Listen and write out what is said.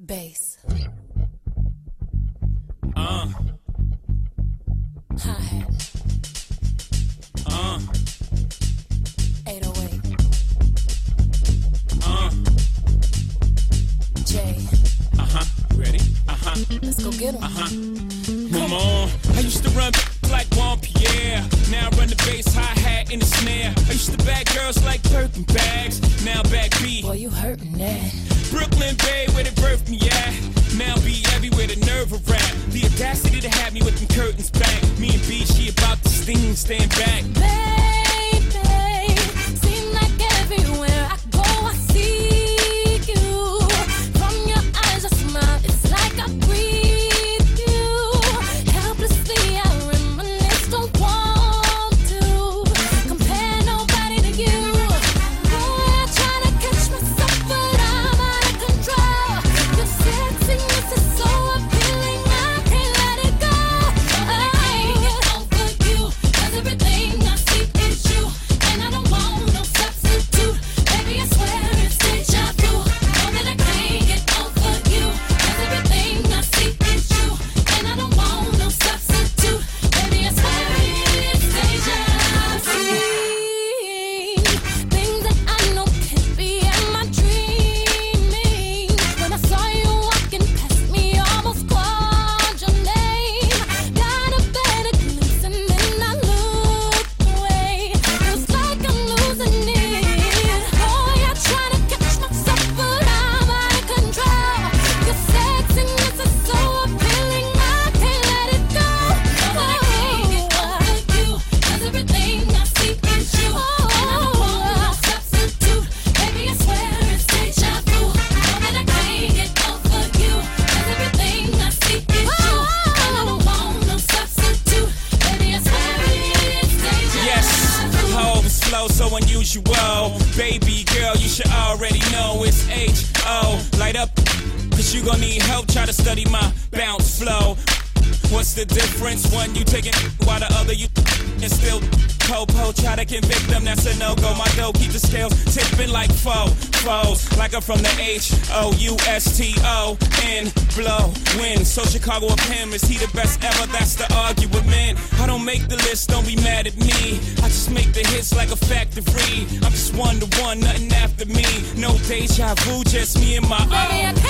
Bass. Uh, Hi hat. uh, 808. uh, J. uh huh. Ready? Uh huh. Let's go get 'em. Uh-huh. Come on. I used to run like Juan Pierre. Now I run the bass, hi hat, and the snare. I used to bag girls like Birkin bags. Now back B. Boy, you hurting that. Brooklyn Bay, where they birthed me at. Now be everywhere, the nerve of rap. The audacity to have me with them curtains back. Me and B, she about to sting, stand back. Baby, unusual. Baby girl, you should already know it's H O. Light up, cause you gon' need help. Try to study my bounce flow. What's the difference? One you taking while the other you and still po-po. Try to convict them, that's a no-go. My dough keep the scales tipping like foe, foes. Like I'm from the H-O-U-S-T-O. In, blow, win. So Chicago of him, is he the best ever? That's the argument. I don't make the list, don't be mad at me. I just make the hits like a factory. I'm just one to one, nothing after me. No deja vu, just me and my own.